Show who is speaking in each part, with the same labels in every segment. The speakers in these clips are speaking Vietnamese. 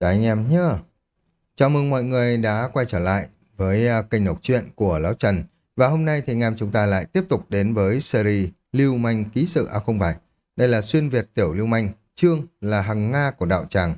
Speaker 1: Chào anh em nhé. Chào mừng mọi người đã quay trở lại với à, kênh đọc truyện của Lão Trần. Và hôm nay thì anh em chúng ta lại tiếp tục đến với series Lưu Manh Ký Sự A không phải. Đây là xuyên Việt tiểu Lưu Manh, chương là hằng Nga của đạo tràng.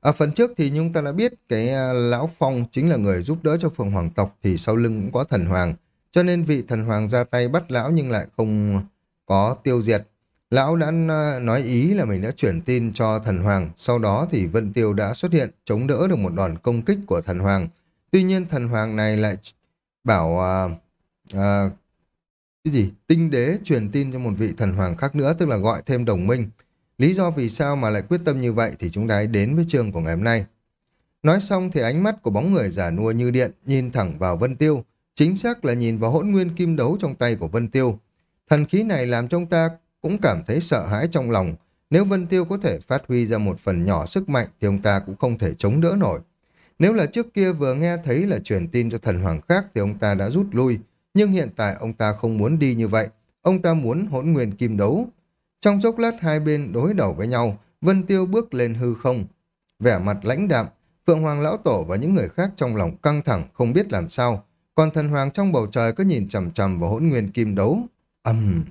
Speaker 1: Ở phần trước thì chúng ta đã biết cái à, Lão Phong chính là người giúp đỡ cho Phượng Hoàng tộc thì sau lưng cũng có thần hoàng. Cho nên vị thần hoàng ra tay bắt lão nhưng lại không có tiêu diệt Lão đã ờ, nói ý là mình đã chuyển tin cho thần hoàng, sau đó thì Vân Tiêu đã xuất hiện chống đỡ được một đòn công kích của thần hoàng. Tuy nhiên thần hoàng này lại bảo uh, uh, cái gì tinh đế truyền tin cho một vị thần hoàng khác nữa, tức là gọi thêm đồng minh. Lý do vì sao mà lại quyết tâm như vậy thì chúng ta hãy đến với chương của ngày hôm nay. Nói xong thì ánh mắt của bóng người giả nua như điện nhìn thẳng vào Vân Tiêu, chính xác là nhìn vào hỗn nguyên kim đấu trong tay của Vân Tiêu. Thần khí này làm cho ông ta cũng cảm thấy sợ hãi trong lòng. Nếu Vân Tiêu có thể phát huy ra một phần nhỏ sức mạnh thì ông ta cũng không thể chống đỡ nổi. Nếu là trước kia vừa nghe thấy là truyền tin cho thần hoàng khác thì ông ta đã rút lui. Nhưng hiện tại ông ta không muốn đi như vậy. Ông ta muốn hỗn nguyên kim đấu. Trong chốc lát hai bên đối đầu với nhau, Vân Tiêu bước lên hư không. Vẻ mặt lãnh đạm, Phượng Hoàng Lão Tổ và những người khác trong lòng căng thẳng không biết làm sao. Còn thần hoàng trong bầu trời cứ nhìn chầm chầm vào hỗn nguyên kim đấu. Âm... Uhm.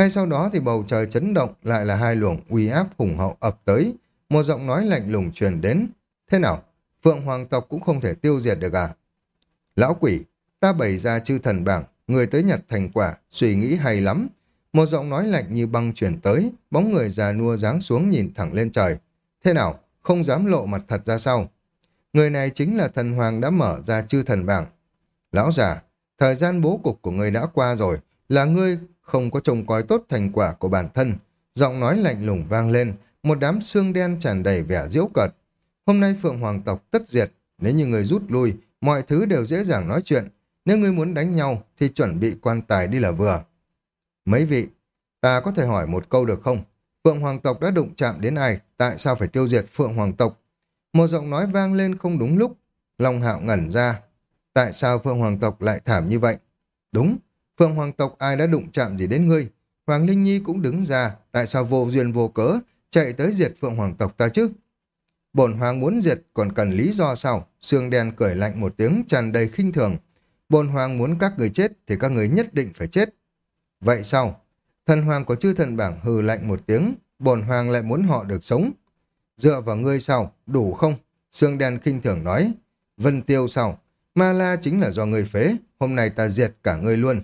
Speaker 1: Ngay sau đó thì bầu trời chấn động lại là hai luồng uy áp hùng hậu ập tới. Một giọng nói lạnh lùng truyền đến. Thế nào? Phượng Hoàng tộc cũng không thể tiêu diệt được à? Lão quỷ, ta bày ra chư thần bảng, người tới nhặt thành quả, suy nghĩ hay lắm. Một giọng nói lạnh như băng truyền tới, bóng người già nua giáng xuống nhìn thẳng lên trời. Thế nào? Không dám lộ mặt thật ra sao? Người này chính là thần hoàng đã mở ra chư thần bảng. Lão già, thời gian bố cục của người đã qua rồi, là ngươi không có trông coi tốt thành quả của bản thân. Giọng nói lạnh lùng vang lên, một đám xương đen tràn đầy vẻ diễu cợt. Hôm nay Phượng Hoàng tộc tất diệt, nếu như người rút lui, mọi thứ đều dễ dàng nói chuyện. Nếu ngươi muốn đánh nhau, thì chuẩn bị quan tài đi là vừa. Mấy vị, ta có thể hỏi một câu được không? Phượng Hoàng tộc đã đụng chạm đến ai? Tại sao phải tiêu diệt Phượng Hoàng tộc? Một giọng nói vang lên không đúng lúc. Long hạo ngẩn ra. Tại sao Phượng Hoàng tộc lại thảm như vậy? Đúng, Phượng Hoàng tộc ai đã đụng chạm gì đến ngươi? Hoàng Linh Nhi cũng đứng ra, tại sao vô duyên vô cớ, chạy tới diệt Phượng Hoàng tộc ta chứ? Bổn Hoàng muốn diệt còn cần lý do sao? Sương đen cười lạnh một tiếng tràn đầy khinh thường. Bổn Hoàng muốn các người chết thì các người nhất định phải chết. Vậy sao? Thần Hoàng của chư thần bảng hừ lạnh một tiếng, bổn Hoàng lại muốn họ được sống. Dựa vào ngươi sao? Đủ không? Sương đen khinh thường nói. Vân tiêu sao? Ma la chính là do ngươi phế, hôm nay ta diệt cả ngươi luôn.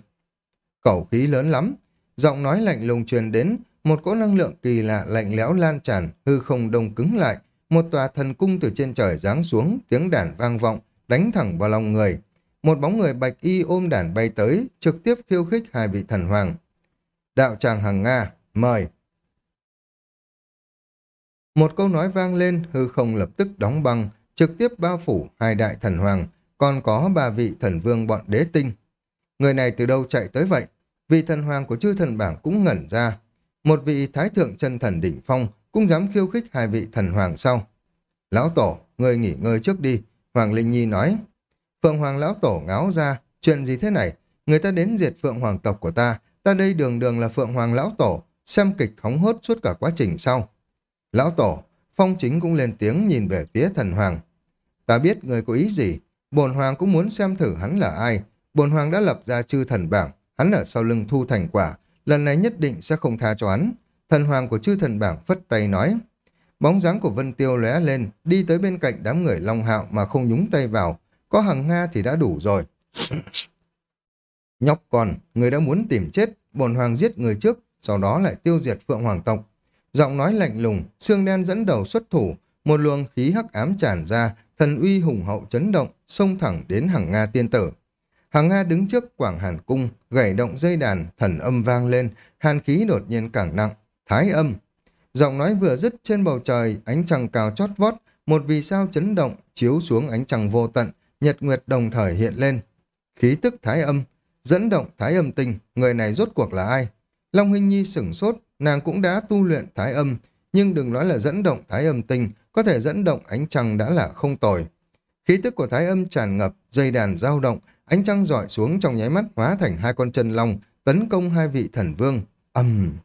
Speaker 1: Khẩu khí lớn lắm. Giọng nói lạnh lùng truyền đến, một cỗ năng lượng kỳ lạ lạnh lẽo lan tràn, hư không đông cứng lại. Một tòa thần cung từ trên trời giáng xuống, tiếng đàn vang vọng, đánh thẳng vào lòng người. Một bóng người bạch y ôm đàn bay tới, trực tiếp khiêu khích hai vị thần hoàng. Đạo tràng hằng Nga, mời. Một câu nói vang lên, hư không lập tức đóng băng, trực tiếp bao phủ hai đại thần hoàng, còn có ba vị thần vương bọn đế tinh. Người này từ đâu chạy tới vậy? Vị thần hoàng của chư thần bảng cũng ngẩn ra. Một vị thái thượng chân thần đỉnh phong cũng dám khiêu khích hai vị thần hoàng sau. Lão Tổ, người nghỉ ngơi trước đi, Hoàng Linh Nhi nói. Phượng Hoàng Lão Tổ ngáo ra, chuyện gì thế này? Người ta đến diệt Phượng Hoàng tộc của ta, ta đây đường đường là Phượng Hoàng Lão Tổ, xem kịch hóng hốt suốt cả quá trình sau. Lão Tổ, Phong Chính cũng lên tiếng nhìn về phía thần Hoàng. Ta biết người có ý gì, bồn Hoàng cũng muốn xem thử hắn là ai. Bồn Hoàng đã lập ra chư thần bảng, Hắn ở sau lưng thu thành quả, lần này nhất định sẽ không tha cho hắn. Thần hoàng của chư thần bảng phất tay nói. Bóng dáng của Vân Tiêu lóe lên, đi tới bên cạnh đám người Long Hạo mà không nhúng tay vào. Có hàng Nga thì đã đủ rồi. Nhóc con, người đã muốn tìm chết, bồn hoàng giết người trước, sau đó lại tiêu diệt Phượng Hoàng tộc. Giọng nói lạnh lùng, xương đen dẫn đầu xuất thủ, một luồng khí hắc ám tràn ra, thần uy hùng hậu chấn động, xông thẳng đến hàng Nga tiên tử. Hàng Nga đứng trước quảng hàn cung, gảy động dây đàn, thần âm vang lên, hàn khí đột nhiên càng nặng, thái âm. Giọng nói vừa dứt trên bầu trời, ánh trăng cao chót vót, một vì sao chấn động, chiếu xuống ánh trăng vô tận, nhật nguyệt đồng thời hiện lên. Khí tức thái âm, dẫn động thái âm tinh, người này rốt cuộc là ai? Long Hinh Nhi sửng sốt, nàng cũng đã tu luyện thái âm, nhưng đừng nói là dẫn động thái âm tinh, có thể dẫn động ánh trăng đã là không tồi. Khí tức của thái âm tràn ngập, dây đàn dao động, Ánh trăng rọi xuống trong nháy mắt hóa thành hai con chân long, tấn công hai vị thần vương. Ầm!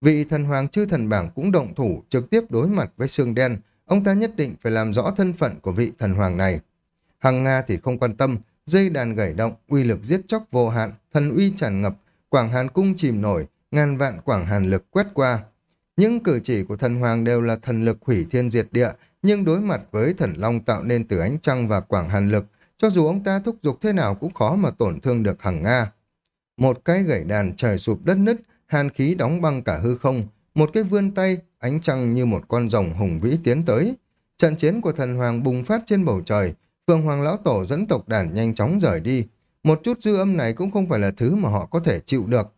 Speaker 1: Vị thần hoàng chư thần bảng cũng động thủ trực tiếp đối mặt với xương đen, ông ta nhất định phải làm rõ thân phận của vị thần hoàng này. Hằng Nga thì không quan tâm, dây đàn gảy động, uy lực giết chóc vô hạn, thần uy tràn ngập, quảng hàn cung chìm nổi, ngàn vạn quảng hàn lực quét qua. Những cử chỉ của thần hoàng đều là thần lực hủy thiên diệt địa, nhưng đối mặt với thần long tạo nên từ ánh trăng và quảng hàn lực, cho dù ông ta thúc giục thế nào cũng khó mà tổn thương được Hằng Nga. Một cái gãy đàn trời sụp đất nứt, hàn khí đóng băng cả hư không, một cái vươn tay, ánh trăng như một con rồng hùng vĩ tiến tới. Trận chiến của thần hoàng bùng phát trên bầu trời, Phương Hoàng Lão Tổ dẫn tộc đàn nhanh chóng rời đi. Một chút dư âm này cũng không phải là thứ mà họ có thể chịu được.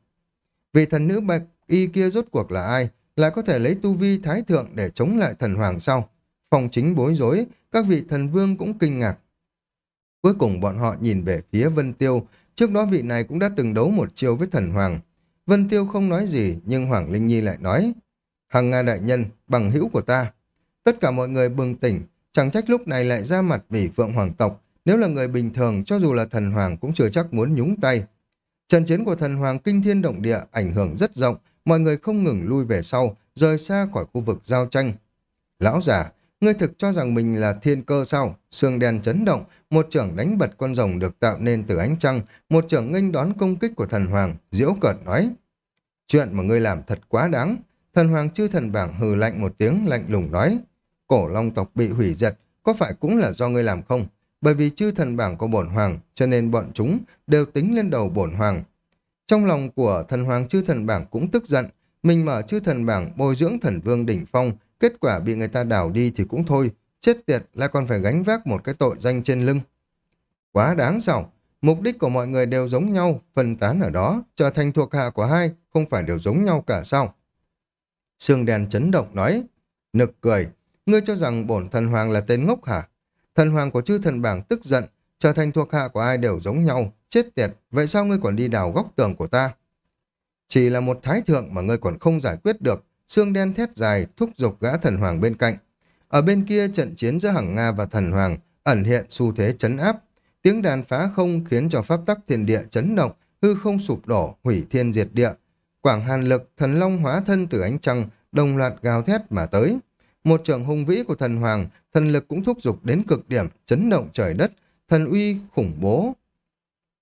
Speaker 1: Vị thần nữ bạch y kia rốt cuộc là ai? Lại có thể lấy tu vi thái thượng để chống lại thần hoàng sau? Phòng chính bối rối, các vị thần vương cũng kinh ngạc. Cuối cùng bọn họ nhìn về phía Vân Tiêu, trước đó vị này cũng đã từng đấu một chiêu với thần hoàng. Vân Tiêu không nói gì, nhưng Hoàng Linh Nhi lại nói, Hằng Nga đại nhân, bằng hữu của ta. Tất cả mọi người bừng tỉnh, chẳng trách lúc này lại ra mặt vì Phượng Hoàng tộc, nếu là người bình thường, cho dù là thần hoàng cũng chưa chắc muốn nhúng tay. Trận chiến của thần hoàng kinh thiên động địa ảnh hưởng rất rộng, mọi người không ngừng lui về sau, rời xa khỏi khu vực giao tranh. Lão già ngươi thực cho rằng mình là thiên cơ sao? Sương đen chấn động, một trưởng đánh bật con rồng được tạo nên từ ánh trăng, một trưởng nghênh đón công kích của thần hoàng, diễu cợt nói. Chuyện mà ngươi làm thật quá đáng. Thần hoàng chư thần bảng hừ lạnh một tiếng lạnh lùng nói. Cổ long tộc bị hủy diệt, có phải cũng là do ngươi làm không? Bởi vì chư thần bảng có bổn hoàng, cho nên bọn chúng đều tính lên đầu bổn hoàng. Trong lòng của thần hoàng chư thần bảng cũng tức giận, mình mở chư thần bảng bồi dưỡng thần vương đỉnh phong, kết quả bị người ta đảo đi thì cũng thôi, chết tiệt lại còn phải gánh vác một cái tội danh trên lưng. Quá đáng sao? Mục đích của mọi người đều giống nhau, phân tán ở đó, trở thành thuộc hạ của hai, không phải đều giống nhau cả sao? Sương đèn chấn động nói, nực cười, ngươi cho rằng bổn thần hoàng là tên ngốc hả? Thần hoàng của chư thần bảng tức giận, trở thành thuộc hạ của ai đều giống nhau, chết tiệt, vậy sao ngươi còn đi đào góc tường của ta? Chỉ là một thái thượng mà ngươi còn không giải quyết được, xương đen thét dài thúc giục gã thần hoàng bên cạnh. Ở bên kia trận chiến giữa hằng Nga và thần hoàng ẩn hiện xu thế chấn áp. Tiếng đàn phá không khiến cho pháp tắc thiên địa chấn động, hư không sụp đổ, hủy thiên diệt địa. Quảng hàn lực, thần long hóa thân từ ánh trăng, đồng loạt gào thét mà tới. Một trường hung vĩ của thần hoàng, thần lực cũng thúc giục đến cực điểm, chấn động trời đất, thần uy khủng bố.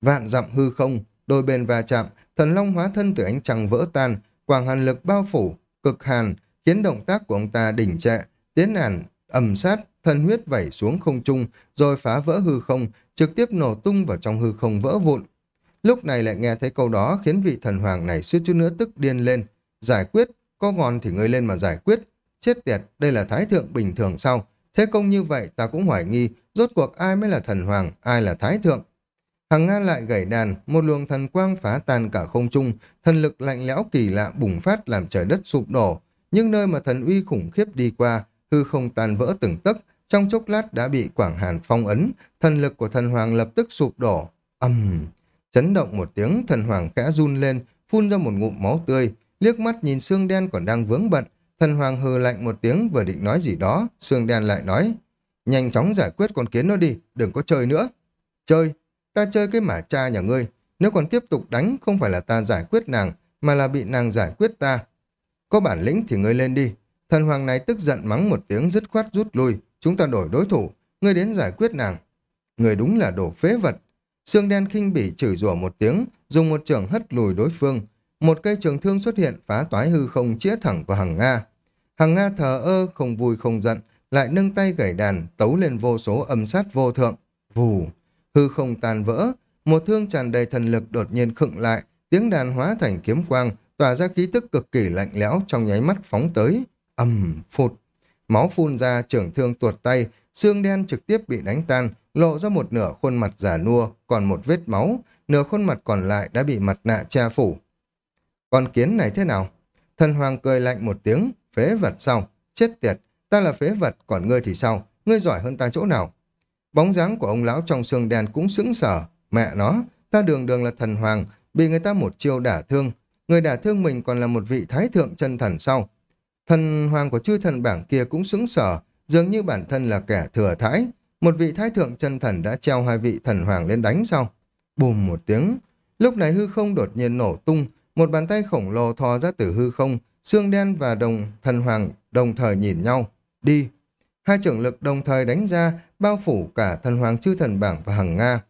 Speaker 1: Vạn dặm hư không, đôi bên va chạm, thần long hóa thân từ ánh trăng vỡ tan, quảng hàn lực bao phủ, cực hàn, khiến động tác của ông ta đỉnh trệ, tiến ản, ầm sát, thân huyết vẩy xuống không trung, rồi phá vỡ hư không, trực tiếp nổ tung vào trong hư không vỡ vụn. Lúc này lại nghe thấy câu đó khiến vị thần hoàng này suýt chút nữa tức điên lên. Giải quyết, có ngon thì ngươi lên mà giải quyết. Chết tiệt, đây là thái thượng bình thường sao? Thế công như vậy ta cũng hoài nghi, rốt cuộc ai mới là thần hoàng, ai là thái thượng. Hằng Nga lại gảy đàn, một luồng thần quang phá tan cả không trung, thần lực lạnh lẽo kỳ lạ bùng phát làm trời đất sụp đổ. Nhưng nơi mà thần uy khủng khiếp đi qua, hư không tan vỡ từng tấc, trong chốc lát đã bị Quảng Hàn phong ấn, thần lực của thần hoàng lập tức sụp đổ. ầm Chấn động một tiếng, thần hoàng khẽ run lên, phun ra một ngụm máu tươi, liếc mắt nhìn xương đen còn đang vướng bận. Thần hoàng hừ lạnh một tiếng vừa định nói gì đó, xương đen lại nói, nhanh chóng giải quyết con kiến nó đi, đừng có chơi nữa. Chơi? Ta chơi cái mả cha nhà ngươi, nếu còn tiếp tục đánh không phải là ta giải quyết nàng, mà là bị nàng giải quyết ta. Có bản lĩnh thì ngươi lên đi. Thần hoàng này tức giận mắng một tiếng dứt khoát rút lui, chúng ta đổi đối thủ, ngươi đến giải quyết nàng. Người đúng là đồ phế vật. xương đen khinh bỉ chửi rủa một tiếng, dùng một trường hất lùi đối phương. Một cây trường thương xuất hiện phá toái hư không chĩa thẳng vào hàng Nga. Hàng Nga thờ ơ, không vui không giận, lại nâng tay gảy đàn, tấu lên vô số âm sát vô thượng. Vù, hư không tàn vỡ, một thương tràn đầy thần lực đột nhiên khựng lại, tiếng đàn hóa thành kiếm quang, tỏa ra khí tức cực kỳ lạnh lẽo trong nháy mắt phóng tới. ầm phụt, máu phun ra, trưởng thương tuột tay, xương đen trực tiếp bị đánh tan, lộ ra một nửa khuôn mặt giả nua, còn một vết máu, nửa khuôn mặt còn lại đã bị mặt nạ che phủ. Con kiến này thế nào? Thần hoàng cười lạnh một tiếng, phế vật sau Chết tiệt, ta là phế vật, còn ngươi thì sao? Ngươi giỏi hơn ta chỗ nào? Bóng dáng của ông lão trong xương đen cũng sững sờ. Mẹ nó, ta đường đường là thần hoàng, bị người ta một chiêu đả thương. Người đả thương mình còn là một vị thái thượng chân thần sau. Thần hoàng của chư thần bảng kia cũng sững sờ, dường như bản thân là kẻ thừa thái. Một vị thái thượng chân thần đã treo hai vị thần hoàng lên đánh sau. Bùm một tiếng. Lúc này hư không đột nhiên nổ tung, một bàn tay khổng lồ thò ra từ hư không, xương đen và đồng thần hoàng đồng thời nhìn nhau. Đi. Hai trưởng lực đồng thời đánh ra, bao phủ cả thần hoàng chư thần bảng và hằng Nga.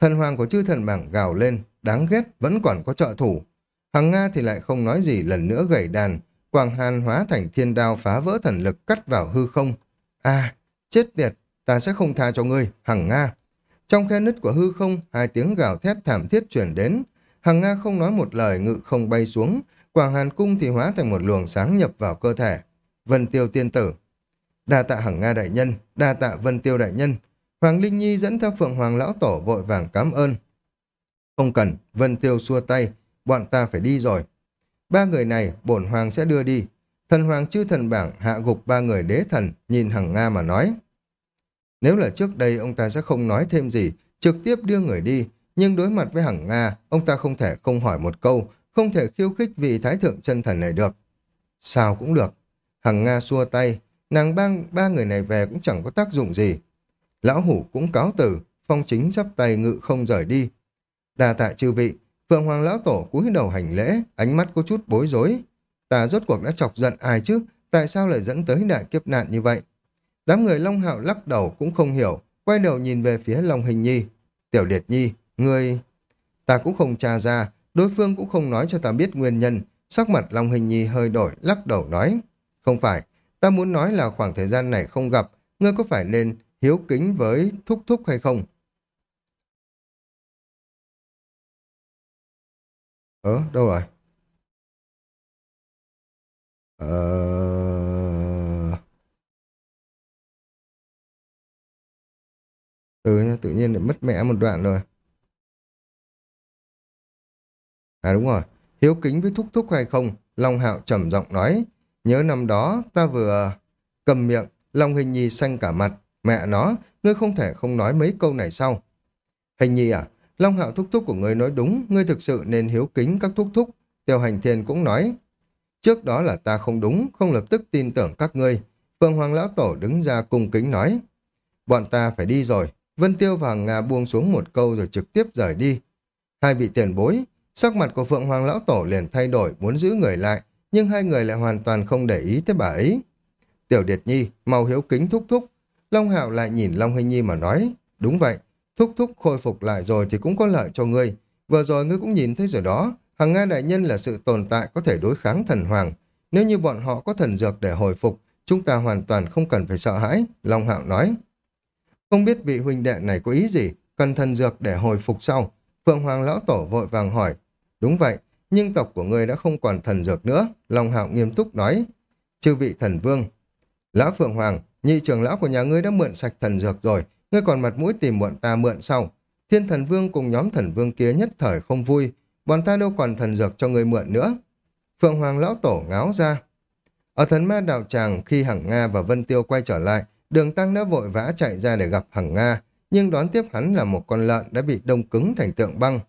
Speaker 1: Thần hoàng của chư thần bảng gào lên, đáng ghét, vẫn còn có trợ thủ. Hằng Nga thì lại không nói gì lần nữa gầy đàn, quang Hàn hóa thành thiên đao phá vỡ thần lực cắt vào hư không. À, chết tiệt, ta sẽ không tha cho ngươi, Hằng Nga. Trong khe nứt của hư không, hai tiếng gào thét thảm thiết chuyển đến. Hằng Nga không nói một lời ngự không bay xuống, Quảng Hàn cung thì hóa thành một luồng sáng nhập vào cơ thể. Vân Tiêu tiên tử. Đa tạ Hằng Nga đại nhân, đa tạ Vân Tiêu đại nhân. Hoàng Linh Nhi dẫn theo Phượng Hoàng lão tổ vội vàng cảm ơn. Không cần, Vân Tiêu xua tay, bọn ta phải đi rồi. Ba người này, bổn hoàng sẽ đưa đi. Thần hoàng chư thần bảng hạ gục ba người đế thần, nhìn Hằng Nga mà nói. Nếu là trước đây ông ta sẽ không nói thêm gì, trực tiếp đưa người đi, nhưng đối mặt với Hằng Nga, ông ta không thể không hỏi một câu, không thể khiêu khích vị thái thượng chân thần này được. Sao cũng được. Hằng Nga xua tay, nàng bang ba người này về cũng chẳng có tác dụng gì. Lão hủ cũng cáo từ, phong chính dắp tay ngự không rời đi. Đà tạ chư vị, Phượng Hoàng Lão Tổ cúi đầu hành lễ, ánh mắt có chút bối rối. Ta rốt cuộc đã chọc giận ai chứ, tại sao lại dẫn tới đại kiếp nạn như vậy? Đám người Long Hạo lắc đầu cũng không hiểu, quay đầu nhìn về phía Long Hình Nhi. Tiểu Điệt Nhi, người... Ta cũng không tra ra, đối phương cũng không nói cho ta biết nguyên nhân. Sắc mặt Long Hình Nhi hơi đổi, lắc đầu nói. Không phải, ta muốn nói là khoảng thời gian này không gặp, ngươi có phải nên hiếu kính với Thúc Thúc hay không? Ờ, đâu rồi? Ờ... Ừ, tự nhiên lại mất mẹ một đoạn rồi. À đúng rồi, hiếu kính với thúc thúc hay không? Long Hạo trầm giọng nói. Nhớ năm đó, ta vừa cầm miệng, Long Hình Nhi xanh cả mặt. Mẹ nó, ngươi không thể không nói mấy câu này sau. Hình Nhi à, Long Hạo thúc thúc của ngươi nói đúng, ngươi thực sự nên hiếu kính các thúc thúc. Tiêu Hành Thiên cũng nói. Trước đó là ta không đúng, không lập tức tin tưởng các ngươi. Phương Hoàng Lão Tổ đứng ra cung kính nói. Bọn ta phải đi rồi, Vân Tiêu và Nga buông xuống một câu rồi trực tiếp rời đi. Hai vị tiền bối, sắc mặt của Phượng Hoàng Lão Tổ liền thay đổi muốn giữ người lại, nhưng hai người lại hoàn toàn không để ý tới bà ấy. Tiểu Điệt Nhi, mau hiếu kính thúc thúc. Long Hạo lại nhìn Long hinh Nhi mà nói, đúng vậy, thúc thúc khôi phục lại rồi thì cũng có lợi cho ngươi. Vừa rồi ngươi cũng nhìn thấy rồi đó, Hằng Nga Đại Nhân là sự tồn tại có thể đối kháng thần hoàng. Nếu như bọn họ có thần dược để hồi phục, chúng ta hoàn toàn không cần phải sợ hãi, Long Hạo nói. Không biết vị huynh đệ này có ý gì, cần thần dược để hồi phục sau. Phượng Hoàng Lão Tổ vội vàng hỏi. Đúng vậy, nhưng tộc của ngươi đã không còn thần dược nữa, Long Hạo nghiêm túc nói. Chư vị thần vương. Lão Phượng Hoàng, nhị trưởng lão của nhà ngươi đã mượn sạch thần dược rồi, ngươi còn mặt mũi tìm bọn ta mượn sau. Thiên thần vương cùng nhóm thần vương kia nhất thời không vui, bọn ta đâu còn thần dược cho ngươi mượn nữa. Phượng Hoàng Lão Tổ ngáo ra. Ở thần ma đạo tràng, khi Hằng Nga và Vân Tiêu quay trở lại, Đường Tăng đã vội vã chạy ra để gặp Hằng Nga, nhưng đón tiếp hắn là một con lợn đã bị đông cứng thành tượng băng.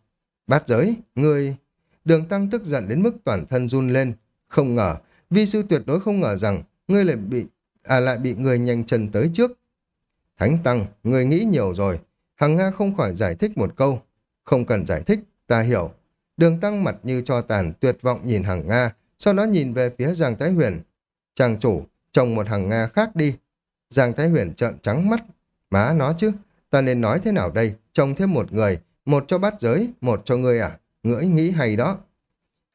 Speaker 1: Bát giới, ngươi... Đường Tăng tức giận đến mức toàn thân run lên. Không ngờ, vi sư tuyệt đối không ngờ rằng ngươi lại bị à lại bị người nhanh chân tới trước. Thánh Tăng, ngươi nghĩ nhiều rồi. Hằng Nga không khỏi giải thích một câu. Không cần giải thích, ta hiểu. Đường Tăng mặt như cho tàn tuyệt vọng nhìn Hằng Nga, sau đó nhìn về phía Giang Thái Huyền. Chàng chủ, trồng một Hằng Nga khác đi, Giang Thái Huyền trợn trắng mắt. Má nó chứ, ta nên nói thế nào đây? Trồng thêm một người, một cho bát giới, một cho ngươi à? Ngưỡi nghĩ hay đó.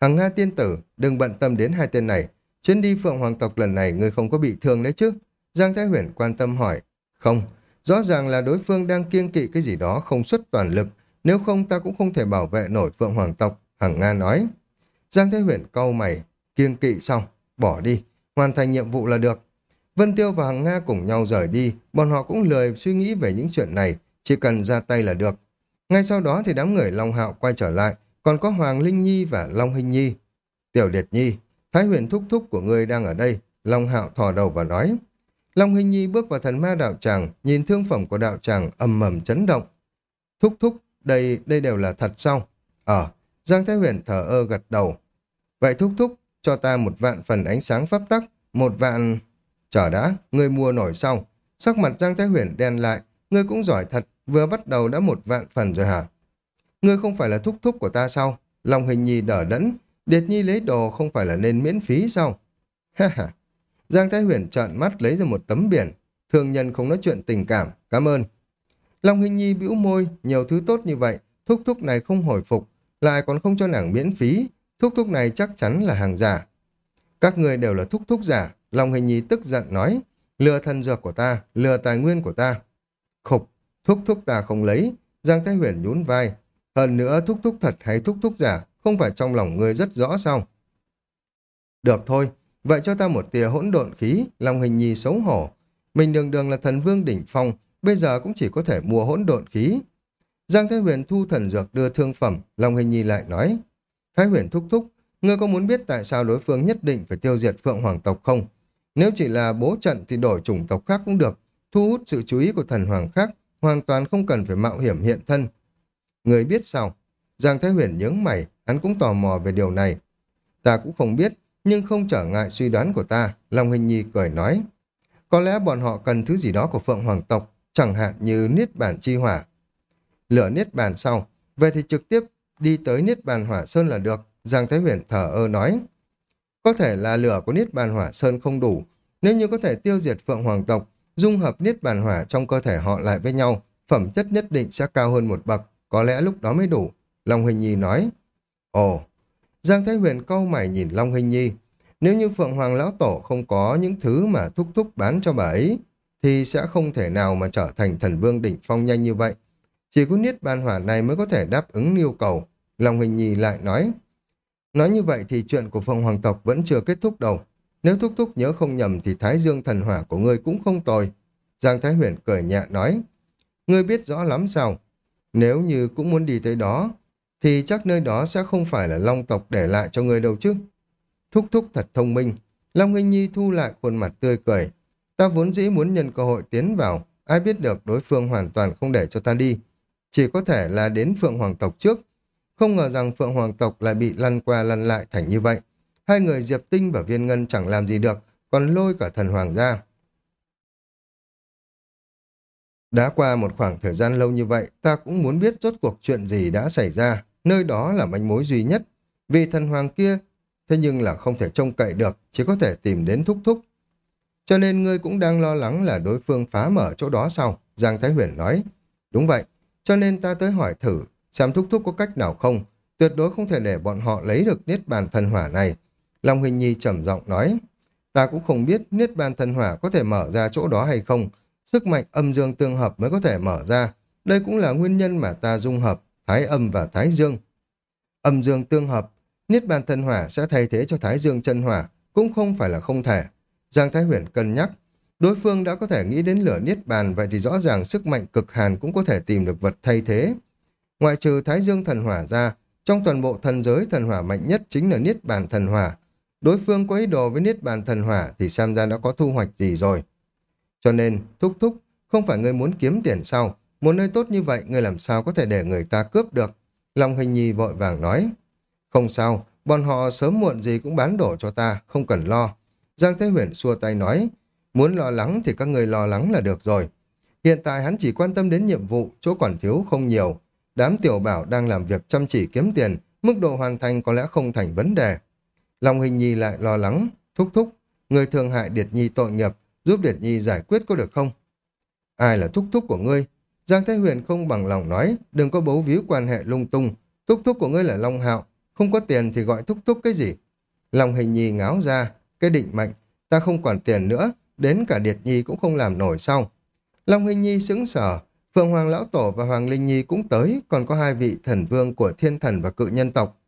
Speaker 1: Hằng Nga tiên tử, đừng bận tâm đến hai tên này. Chuyến đi Phượng Hoàng tộc lần này ngươi không có bị thương đấy chứ? Giang Thái Huyền quan tâm hỏi. Không, rõ ràng là đối phương đang kiêng kỵ cái gì đó không xuất toàn lực. Nếu không ta cũng không thể bảo vệ nổi Phượng Hoàng tộc, Hằng Nga nói. Giang Thái Huyền câu mày, kiêng kỵ xong, bỏ đi, hoàn thành nhiệm vụ là được. Vân Tiêu và Hằng Nga cùng nhau rời đi, bọn họ cũng lười suy nghĩ về những chuyện này, chỉ cần ra tay là được. Ngay sau đó thì đám người Long Hạo quay trở lại, còn có Hoàng Linh Nhi và Long Hình Nhi. Tiểu Điệt Nhi, Thái huyền thúc thúc của ngươi đang ở đây, Long Hạo thò đầu và nói. Long Hình Nhi bước vào thần ma đạo tràng, nhìn thương phẩm của đạo tràng ầm mầm chấn động. Thúc thúc, đây đây đều là thật sao? Ờ, Giang Thái Huyền thở ơ gật đầu. Vậy thúc thúc, cho ta một vạn phần ánh sáng pháp tắc, một vạn... Chờ đã, ngươi mua nổi sau. Sắc mặt Giang Thái Huyền đen lại, ngươi cũng giỏi thật, vừa bắt đầu đã một vạn phần rồi hả? Ngươi không phải là thúc thúc của ta sao? Lòng hình nhi đỡ đẫn, Điệt Nhi lấy đồ không phải là nên miễn phí sao? Ha ha! Giang Thái Huyền trợn mắt lấy ra một tấm biển. thường nhân không nói chuyện tình cảm, cảm ơn. Long Hình Nhi bĩu môi, nhiều thứ tốt như vậy, thúc thúc này không hồi phục, lại còn không cho nàng miễn phí, thúc thúc này chắc chắn là hàng giả. Các người đều là thúc thúc giả, Long Hình Nhi tức giận nói, lừa thần dược của ta, lừa tài nguyên của ta. Khục, thúc thúc ta không lấy, Giang Thái Huyền nhún vai. Hơn nữa thúc thúc thật hay thúc thúc giả, không phải trong lòng ngươi rất rõ sao? Được thôi, vậy cho ta một tia hỗn độn khí, Long Hình Nhi xấu hổ. Mình đường đường là thần vương đỉnh phong, bây giờ cũng chỉ có thể mua hỗn độn khí. Giang Thái Huyền thu thần dược đưa thương phẩm, Long Hình Nhi lại nói. Thái Huyền thúc thúc, ngươi có muốn biết tại sao đối phương nhất định phải tiêu diệt Phượng Hoàng tộc không? Nếu chỉ là bố trận thì đổi chủng tộc khác cũng được, thu hút sự chú ý của thần hoàng khác, hoàn toàn không cần phải mạo hiểm hiện thân. Người biết sao? Giang Thái Huyền nhướng mày, hắn cũng tò mò về điều này. Ta cũng không biết, nhưng không trở ngại suy đoán của ta, Long Hình Nhi cười nói. Có lẽ bọn họ cần thứ gì đó của Phượng Hoàng tộc, chẳng hạn như Niết Bản Chi Hỏa. Lửa Niết Bàn sau, về thì trực tiếp đi tới Niết Bàn Hỏa Sơn là được, Giang Thái Huyền thở ơ nói. Có thể là lửa của Niết Bàn Hỏa Sơn không đủ, nếu như có thể tiêu diệt Phượng Hoàng tộc, dung hợp Niết Bàn Hỏa trong cơ thể họ lại với nhau, phẩm chất nhất định sẽ cao hơn một bậc, có lẽ lúc đó mới đủ. Long Hình Nhi nói. Ồ, Giang Thái Huyền câu mày nhìn Long Hình Nhi. Nếu như Phượng Hoàng Lão Tổ không có những thứ mà thúc thúc bán cho bà ấy, thì sẽ không thể nào mà trở thành thần vương đỉnh phong nhanh như vậy. Chỉ có niết bàn hỏa này mới có thể đáp ứng yêu cầu. Long Hình Nhi lại nói. Nói như vậy thì chuyện của Phượng Hoàng tộc vẫn chưa kết thúc đâu. Nếu thúc thúc nhớ không nhầm thì Thái Dương thần hỏa của ngươi cũng không tồi. Giang Thái Huyền cười nhẹ nói. Ngươi biết rõ lắm sao? Nếu như cũng muốn đi tới đó, thì chắc nơi đó sẽ không phải là Long tộc để lại cho người đâu chứ. Thúc thúc thật thông minh. Long Hình Nhi thu lại khuôn mặt tươi cười. Ta vốn dĩ muốn nhân cơ hội tiến vào, ai biết được đối phương hoàn toàn không để cho ta đi. Chỉ có thể là đến Phượng Hoàng tộc trước. Không ngờ rằng Phượng Hoàng tộc lại bị lăn qua lăn lại thành như vậy. Hai người Diệp Tinh và Viên Ngân chẳng làm gì được, còn lôi cả thần Hoàng ra. Đã qua một khoảng thời gian lâu như vậy, ta cũng muốn biết rốt cuộc chuyện gì đã xảy ra. Nơi đó là manh mối duy nhất. Vì thần hoàng kia, thế nhưng là không thể trông cậy được, chỉ có thể tìm đến thúc thúc. Cho nên ngươi cũng đang lo lắng là đối phương phá mở chỗ đó sao? Giang Thái Huyền nói. Đúng vậy, cho nên ta tới hỏi thử, xem thúc thúc có cách nào không? Tuyệt đối không thể để bọn họ lấy được niết bàn thần hỏa này. Long Huỳnh Nhi trầm giọng nói. Ta cũng không biết niết bàn thần hỏa có thể mở ra chỗ đó hay không. Sức mạnh âm dương tương hợp mới có thể mở ra. Đây cũng là nguyên nhân mà ta dung hợp thái âm và thái dương. Âm dương tương hợp, niết bàn thần hỏa sẽ thay thế cho thái dương chân hỏa, cũng không phải là không thể. Giang Thái Huyền cân nhắc, đối phương đã có thể nghĩ đến lửa niết bàn, vậy thì rõ ràng sức mạnh cực hàn cũng có thể tìm được vật thay thế. Ngoại trừ thái dương thần hỏa ra, trong toàn bộ thần giới thần hỏa mạnh nhất chính là niết bàn thần hỏa. Đối phương có ý đồ với niết bàn thần hỏa thì xem ra đã có thu hoạch gì rồi. Cho nên, thúc thúc, không phải ngươi muốn kiếm tiền sao? Một nơi tốt như vậy, ngươi làm sao có thể để người ta cướp được? Long Hình Nhi vội vàng nói. Không sao, bọn họ sớm muộn gì cũng bán đổ cho ta, không cần lo. Giang Thế Huyền xua tay nói, muốn lo lắng thì các người lo lắng là được rồi. Hiện tại hắn chỉ quan tâm đến nhiệm vụ, chỗ còn thiếu không nhiều. Đám tiểu bảo đang làm việc chăm chỉ kiếm tiền, mức độ hoàn thành có lẽ không thành vấn đề. Long Hình Nhi lại lo lắng, thúc thúc, người thường hại Điệt Nhi tội nghiệp, giúp Điệt Nhi giải quyết có được không? Ai là thúc thúc của ngươi? Giang Thái Huyền không bằng lòng nói, đừng có bấu víu quan hệ lung tung, thúc thúc của ngươi là Long Hạo, không có tiền thì gọi thúc thúc cái gì? Long Hình Nhi ngáo ra, cái định mệnh, ta không còn tiền nữa, đến cả Điệt Nhi cũng không làm nổi sau. Long Hình Nhi sững sờ, Phượng Hoàng Lão Tổ và Hoàng Linh Nhi cũng tới, còn có hai vị thần vương của thiên thần và cự nhân tộc.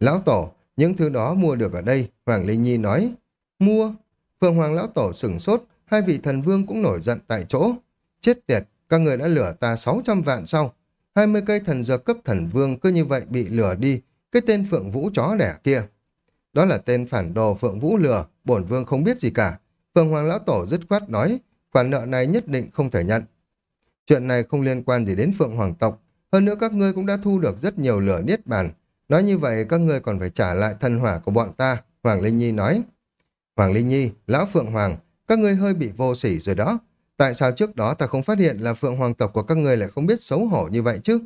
Speaker 1: Lão Tổ, những thứ đó mua được ở đây, Hoàng Linh Nhi nói. Mua? Phượng Hoàng Lão Tổ sửng sốt, hai vị thần vương cũng nổi giận tại chỗ. Chết tiệt, các người đã lừa ta 600 vạn sau. 20 cây thần dược cấp thần vương cứ như vậy bị lừa đi, cái tên Phượng Vũ chó đẻ kia. Đó là tên phản đồ Phượng Vũ lừa, bổn vương không biết gì cả. Phượng Hoàng Lão Tổ dứt khoát nói, khoản nợ này nhất định không thể nhận. Chuyện này không liên quan gì đến Phượng Hoàng tộc, hơn nữa các ngươi cũng đã thu được rất nhiều lửa niết bàn. Nói như vậy các ngươi còn phải trả lại thần hỏa của bọn ta, Hoàng Linh Nhi nói. Hoàng Linh Nhi, Lão Phượng Hoàng, các ngươi hơi bị vô sỉ rồi đó. Tại sao trước đó ta không phát hiện là Phượng Hoàng tộc của các ngươi lại không biết xấu hổ như vậy chứ?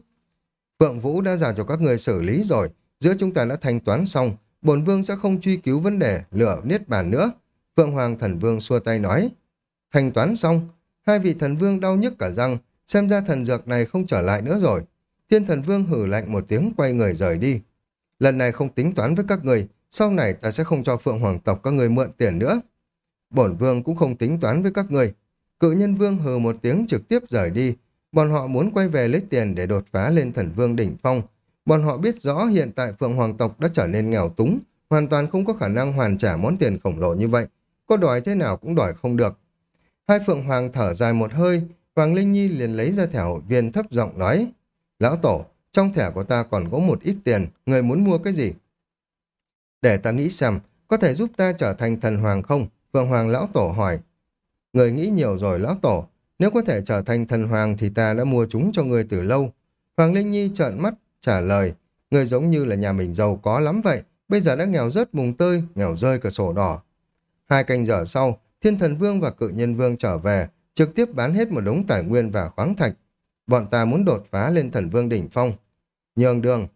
Speaker 1: Phượng Vũ đã giao cho các ngươi xử lý rồi, giữa chúng ta đã thanh toán xong, bổn vương sẽ không truy cứu vấn đề lửa niết bàn nữa. Phượng Hoàng thần vương xua tay nói, thanh toán xong, hai vị thần vương đau nhức cả răng, xem ra thần dược này không trở lại nữa rồi. Thiên thần vương hử lạnh một tiếng quay người rời đi. Lần này không tính toán với các người, sau này ta sẽ không cho phượng hoàng tộc các người mượn tiền nữa. Bổn vương cũng không tính toán với các người. Cự nhân vương hừ một tiếng trực tiếp rời đi. Bọn họ muốn quay về lấy tiền để đột phá lên thần vương đỉnh phong. Bọn họ biết rõ hiện tại phượng hoàng tộc đã trở nên nghèo túng, hoàn toàn không có khả năng hoàn trả món tiền khổng lồ như vậy. Có đòi thế nào cũng đòi không được. Hai phượng hoàng thở dài một hơi, Hoàng Linh Nhi liền lấy ra thẻ hội viên thấp giọng nói. Lão Tổ, trong thẻ của ta còn có một ít tiền, người muốn mua cái gì? Để ta nghĩ xem, có thể giúp ta trở thành thần hoàng không? Phượng Hoàng Lão Tổ hỏi. Người nghĩ nhiều rồi Lão Tổ, nếu có thể trở thành thần hoàng thì ta đã mua chúng cho người từ lâu. Hoàng Linh Nhi trợn mắt, trả lời. Người giống như là nhà mình giàu có lắm vậy, bây giờ đã nghèo rớt mùng tơi, nghèo rơi cả sổ đỏ. Hai canh giờ sau, Thiên Thần Vương và Cự Nhân Vương trở về, trực tiếp bán hết một đống tài nguyên và khoáng thạch. Bọn ta muốn đột phá lên Thần Vương đỉnh phong. Nhường đường,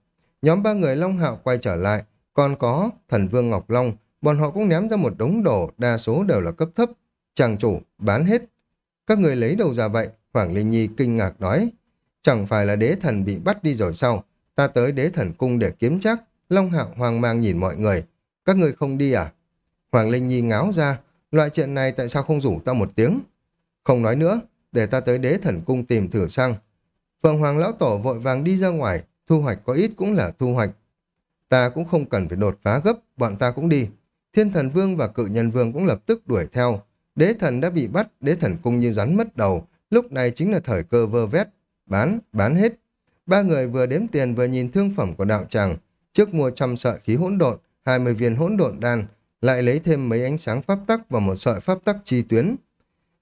Speaker 1: nhóm ba người Long Hạo quay trở lại, còn có Thần Vương Ngọc Long, bọn họ cũng ném ra một đống đồ, đa số đều là cấp thấp. Chàng chủ, bán hết. Các người lấy đâu ra vậy? Hoàng Linh Nhi kinh ngạc nói. Chẳng phải là đế thần bị bắt đi rồi sao? Ta tới đế thần cung để kiếm chắc. Long Hạo hoang mang nhìn mọi người. Các người không đi à? Hoàng Linh Nhi ngáo ra. Loại chuyện này tại sao không rủ ta một tiếng? Không nói nữa, để ta tới đế thần cung tìm thử sang. Phượng Hoàng Lão Tổ vội vàng đi ra ngoài, thu hoạch có ít cũng là thu hoạch. Ta cũng không cần phải đột phá gấp, bọn ta cũng đi. Thiên thần vương và cự nhân vương cũng lập tức đuổi theo. Đế thần đã bị bắt, đế thần cung như rắn mất đầu. Lúc này chính là thời cơ vơ vét. Bán, bán hết. Ba người vừa đếm tiền vừa nhìn thương phẩm của đạo tràng. Trước mua trăm sợi khí hỗn độn, 20 viên hỗn độn đan, lại lấy thêm mấy ánh sáng pháp tắc và một sợi pháp tắc chi tuyến.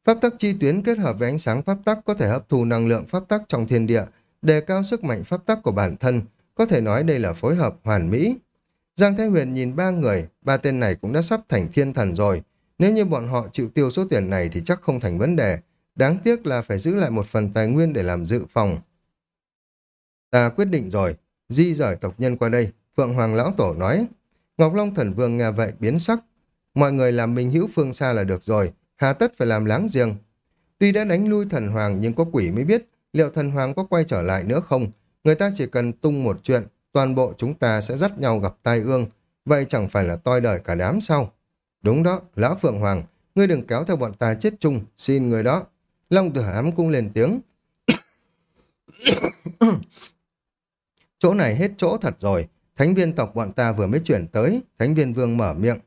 Speaker 1: Pháp tắc chi tuyến kết hợp với ánh sáng pháp tắc có thể hấp thu năng lượng pháp tắc trong thiên địa, đề cao sức mạnh pháp tắc của bản thân, có thể nói đây là phối hợp hoàn mỹ. Giang Thái Huyền nhìn ba người, ba tên này cũng đã sắp thành thiên thần rồi. Nếu như bọn họ chịu tiêu số tiền này thì chắc không thành vấn đề. Đáng tiếc là phải giữ lại một phần tài nguyên để làm dự phòng. Ta quyết định rồi, di rời tộc nhân qua đây, Phượng Hoàng Lão Tổ nói. Ngọc Long Thần Vương nghe vậy biến sắc. Mọi người làm mình hữu phương xa là được rồi, hà tất phải làm láng giềng. Tuy đã đánh lui thần hoàng nhưng có quỷ mới biết liệu thần hoàng có quay trở lại nữa không. Người ta chỉ cần tung một chuyện, toàn bộ chúng ta sẽ dắt nhau gặp tai ương. Vậy chẳng phải là toi đời cả đám sao? Đúng đó, Lão Phượng Hoàng, ngươi đừng kéo theo bọn ta chết chung, xin người đó. Long tử hám cũng lên tiếng. chỗ này hết chỗ thật rồi, thánh viên tộc bọn ta vừa mới chuyển tới, thánh viên vương mở miệng.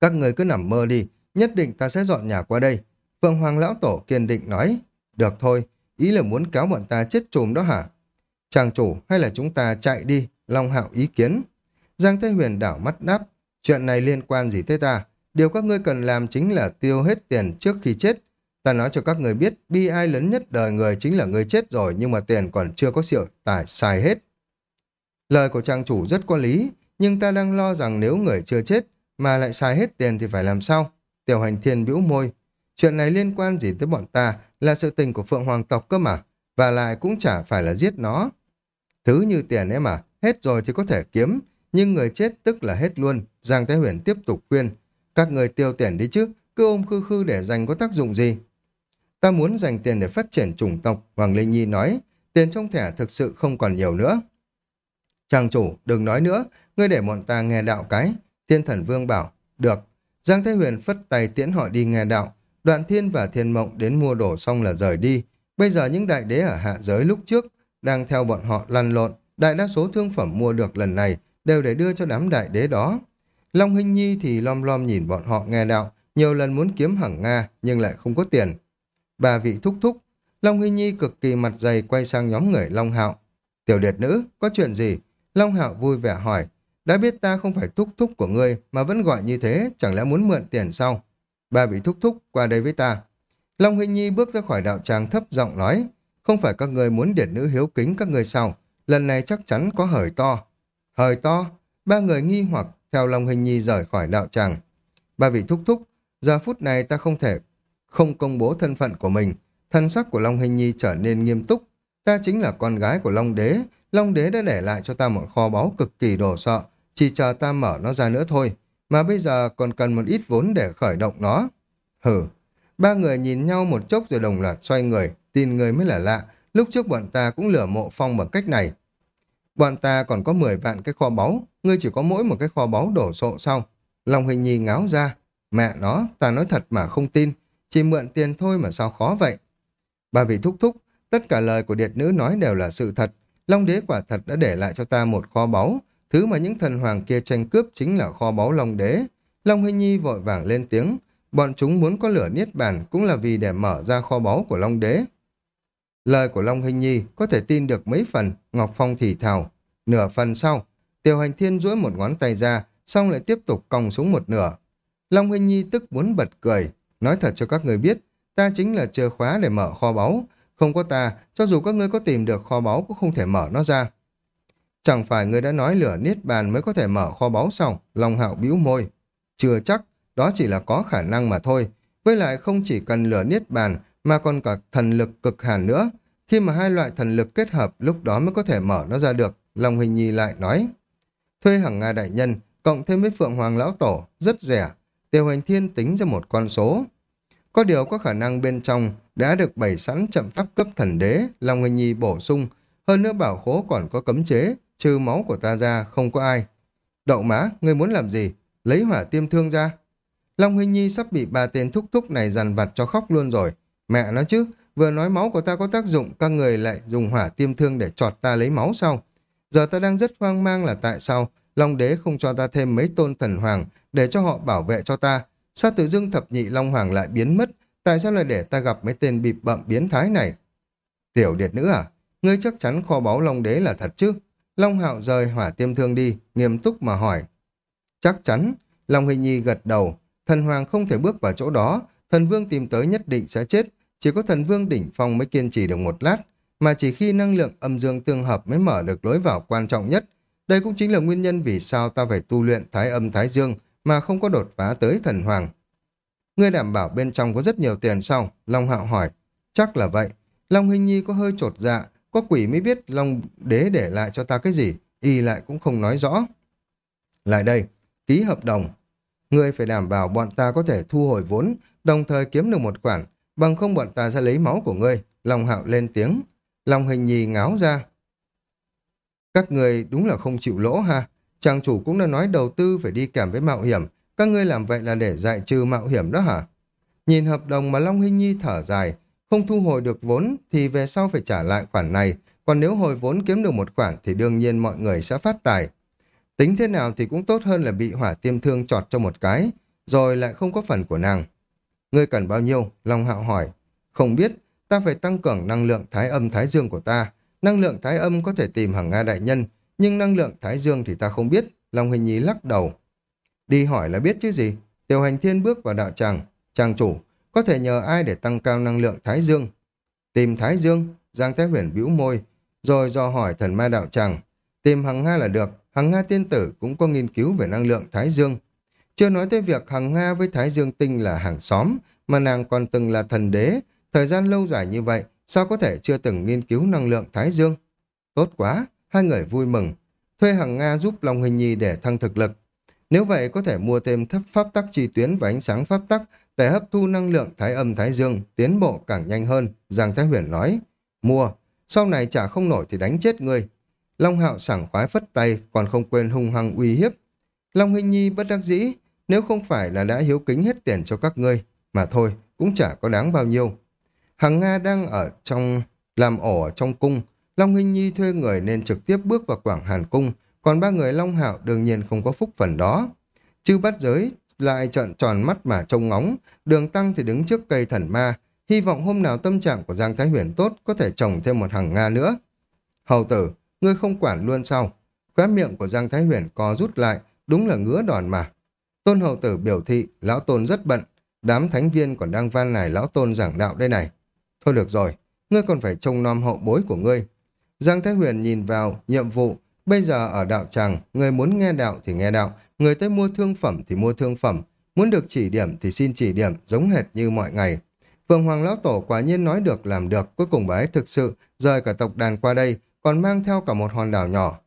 Speaker 1: Các người cứ nằm mơ đi, nhất định ta sẽ dọn nhà qua đây. Phượng Hoàng Lão Tổ kiên định nói, được thôi, ý là muốn kéo bọn ta chết chùm đó hả? Chàng chủ hay là chúng ta chạy đi, Long Hạo ý kiến. Giang Thế Huyền đảo mắt đáp, chuyện này liên quan gì tới ta? Điều các ngươi cần làm chính là tiêu hết tiền trước khi chết. Ta nói cho các người biết, bi ai lớn nhất đời người chính là người chết rồi nhưng mà tiền còn chưa có sự tải xài hết. Lời của trang chủ rất có lý, nhưng ta đang lo rằng nếu người chưa chết mà lại xài hết tiền thì phải làm sao? Tiểu hành thiên bĩu môi. Chuyện này liên quan gì tới bọn ta là sự tình của Phượng Hoàng tộc cơ mà, và lại cũng chả phải là giết nó. Thứ như tiền ấy mà, hết rồi thì có thể kiếm, nhưng người chết tức là hết luôn. Giang Thái Huyền tiếp tục khuyên. Các người tiêu tiền đi chứ, cứ ôm khư khư để dành có tác dụng gì? Ta muốn dành tiền để phát triển chủng tộc, Hoàng Linh Nhi nói. Tiền trong thẻ thực sự không còn nhiều nữa. Trang chủ, đừng nói nữa, ngươi để bọn ta nghe đạo cái. Thiên thần vương bảo, được. Giang Thái Huyền phất tay tiễn họ đi nghe đạo. Đoạn thiên và thiên mộng đến mua đồ xong là rời đi. Bây giờ những đại đế ở hạ giới lúc trước đang theo bọn họ lăn lộn. Đại đa số thương phẩm mua được lần này đều để đưa cho đám đại đế đó. Long Hinh Nhi thì lom lom nhìn bọn họ nghe đạo, nhiều lần muốn kiếm hằng Nga nhưng lại không có tiền. Bà vị thúc thúc, Long Hinh Nhi cực kỳ mặt dày quay sang nhóm người Long Hạo. Tiểu điệt nữ, có chuyện gì? Long Hạo vui vẻ hỏi, đã biết ta không phải thúc thúc của ngươi mà vẫn gọi như thế, chẳng lẽ muốn mượn tiền sao? bà vị thúc thúc, qua đây với ta. Long Hinh Nhi bước ra khỏi đạo tràng thấp giọng nói, không phải các người muốn điển nữ hiếu kính các người sao, lần này chắc chắn có hời to. Hời to, ba người nghi hoặc theo Long Hình Nhi rời khỏi đạo tràng. Ba vị thúc thúc, giờ phút này ta không thể không công bố thân phận của mình. Thân sắc của Long Hình Nhi trở nên nghiêm túc. Ta chính là con gái của Long Đế. Long Đế đã để lại cho ta một kho báu cực kỳ đồ sợ. Chỉ chờ ta mở nó ra nữa thôi. Mà bây giờ còn cần một ít vốn để khởi động nó. Hừ. Ba người nhìn nhau một chốc rồi đồng loạt xoay người, tin người mới là lạ. Lúc trước bọn ta cũng lừa mộ phong bằng cách này. Bọn ta còn có 10 vạn cái kho báu, ngươi chỉ có mỗi một cái kho báu đổ sộ sau. Long Hình Nhi ngáo ra. Mẹ nó, ta nói thật mà không tin. Chỉ mượn tiền thôi mà sao khó vậy? Bà vị thúc thúc, tất cả lời của điệt nữ nói đều là sự thật. Long đế quả thật đã để lại cho ta một kho báu. Thứ mà những thần hoàng kia tranh cướp chính là kho báu Long đế. Long Hình Nhi vội vàng lên tiếng. Bọn chúng muốn có lửa niết bàn cũng là vì để mở ra kho báu của Long đế. Lời của Long Hình Nhi có thể tin được mấy phần, Ngọc Phong thì thào. Nửa phần sau, Tiểu Hành Thiên duỗi một ngón tay ra, xong lại tiếp tục còng xuống một nửa. Long Hình Nhi tức muốn bật cười. Nói thật cho các người biết, ta chính là chìa khóa để mở kho báu. Không có ta, cho dù các ngươi có tìm được kho báu cũng không thể mở nó ra. Chẳng phải ngươi đã nói lửa niết bàn mới có thể mở kho báu sao? Long Hạo bĩu môi. Chưa chắc, đó chỉ là có khả năng mà thôi. Với lại không chỉ cần lửa niết bàn mà còn cả thần lực cực hàn nữa. Khi mà hai loại thần lực kết hợp lúc đó mới có thể mở nó ra được. Long Hình Nhi lại nói. Thuê hàng Nga đại nhân, cộng thêm với Phượng Hoàng Lão Tổ, rất rẻ. Tiêu Hành Thiên tính ra một con số. Có điều có khả năng bên trong đã được bày sẵn chậm pháp cấp thần đế, Long Hình Nhi bổ sung. Hơn nữa bảo khố còn có cấm chế, trừ máu của ta ra không có ai. Đậu má, ngươi muốn làm gì? Lấy hỏa tiêm thương ra. Long Hình Nhi sắp bị ba tên thúc thúc này dằn vặt cho khóc luôn rồi. Mẹ nó chứ, vừa nói máu của ta có tác dụng, các người lại dùng hỏa tiêm thương để chọt ta lấy máu sau. Giờ ta đang rất hoang mang là tại sao Long Đế không cho ta thêm mấy tôn thần hoàng để cho họ bảo vệ cho ta. Sao tự dưng thập nhị Long Hoàng lại biến mất? Tại sao lại để ta gặp mấy tên bịp bậm biến thái này? Tiểu điệt nữ à? Ngươi chắc chắn kho báu Long Đế là thật chứ? Long Hạo rời hỏa tiêm thương đi, nghiêm túc mà hỏi. Chắc chắn, Long Hình Nhi gật đầu, thần hoàng không thể bước vào chỗ đó, thần vương tìm tới nhất định sẽ chết, chỉ có thần vương đỉnh phong mới kiên trì được một lát, mà chỉ khi năng lượng âm dương tương hợp mới mở được lối vào quan trọng nhất. Đây cũng chính là nguyên nhân vì sao ta phải tu luyện thái âm thái dương mà không có đột phá tới thần hoàng. Ngươi đảm bảo bên trong có rất nhiều tiền sao? Long Hạo hỏi. Chắc là vậy. Long Hình Nhi có hơi trột dạ, có quỷ mới biết Long Đế để lại cho ta cái gì, y lại cũng không nói rõ. Lại đây, ký hợp đồng. Ngươi phải đảm bảo bọn ta có thể thu hồi vốn, đồng thời kiếm được một khoản, bằng không bọn ta sẽ lấy máu của ngươi. Long Hạo lên tiếng. Long Hình Nhi ngáo ra. Các người đúng là không chịu lỗ ha. Chàng chủ cũng đã nói đầu tư phải đi kèm với mạo hiểm. Các ngươi làm vậy là để dạy trừ mạo hiểm đó hả? Nhìn hợp đồng mà Long Hinh Nhi thở dài, không thu hồi được vốn thì về sau phải trả lại khoản này, còn nếu hồi vốn kiếm được một khoản thì đương nhiên mọi người sẽ phát tài. Tính thế nào thì cũng tốt hơn là bị hỏa tiêm thương chọt cho một cái, rồi lại không có phần của nàng. Ngươi cần bao nhiêu? Long Hạo hỏi. Không biết, ta phải tăng cường năng lượng thái âm thái dương của ta. Năng lượng thái âm có thể tìm hàng Nga đại nhân, nhưng năng lượng thái dương thì ta không biết. Long Hình Nhi lắc đầu. Đi hỏi là biết chứ gì. Tiểu hành thiên bước vào đạo tràng. Tràng chủ, có thể nhờ ai để tăng cao năng lượng thái dương? Tìm thái dương, Giang Thái Huyền bĩu môi, rồi do hỏi thần ma đạo tràng. Tìm hằng Nga là được, hằng Nga tiên tử cũng có nghiên cứu về năng lượng thái dương. Chưa nói tới việc hằng Nga với thái dương tinh là hàng xóm, mà nàng còn từng là thần đế, thời gian lâu dài như vậy, sao có thể chưa từng nghiên cứu năng lượng thái dương? Tốt quá, hai người vui mừng. Thuê hằng Nga giúp Long Hình Nhi để thăng thực lực. Nếu vậy có thể mua thêm thấp pháp tắc chi tuyến và ánh sáng pháp tắc để hấp thu năng lượng thái âm thái dương, tiến bộ càng nhanh hơn, Giang Thái Huyền nói. Mua, sau này trả không nổi thì đánh chết ngươi. Long Hạo sảng khoái phất tay, còn không quên hung hăng uy hiếp. Long Hinh Nhi bất đắc dĩ, nếu không phải là đã hiếu kính hết tiền cho các ngươi, mà thôi, cũng chả có đáng bao nhiêu. Hằng Nga đang ở trong, làm ổ ở trong cung, Long Hinh Nhi thuê người nên trực tiếp bước vào Quảng Hàn Cung, còn ba người Long Hạo đương nhiên không có phúc phần đó. Chư bắt giới lại trợn tròn mắt mà trông ngóng, đường tăng thì đứng trước cây thần ma, hy vọng hôm nào tâm trạng của Giang Thái Huyền tốt có thể trồng thêm một hàng Nga nữa. Hầu tử, ngươi không quản luôn sao? Khóe miệng của Giang Thái Huyền co rút lại, đúng là ngứa đòn mà. Tôn hầu tử biểu thị, lão tôn rất bận, đám thánh viên còn đang van nài lão tôn giảng đạo đây này. Thôi được rồi, ngươi còn phải trông nom hậu bối của ngươi. Giang Thái Huyền nhìn vào, nhiệm vụ, bây giờ ở đạo tràng, người muốn nghe đạo thì nghe đạo, người tới mua thương phẩm thì mua thương phẩm, muốn được chỉ điểm thì xin chỉ điểm, giống hệt như mọi ngày. Phượng Hoàng Lão Tổ quả nhiên nói được làm được, cuối cùng bà ấy thực sự rời cả tộc đàn qua đây, còn mang theo cả một hòn đảo nhỏ.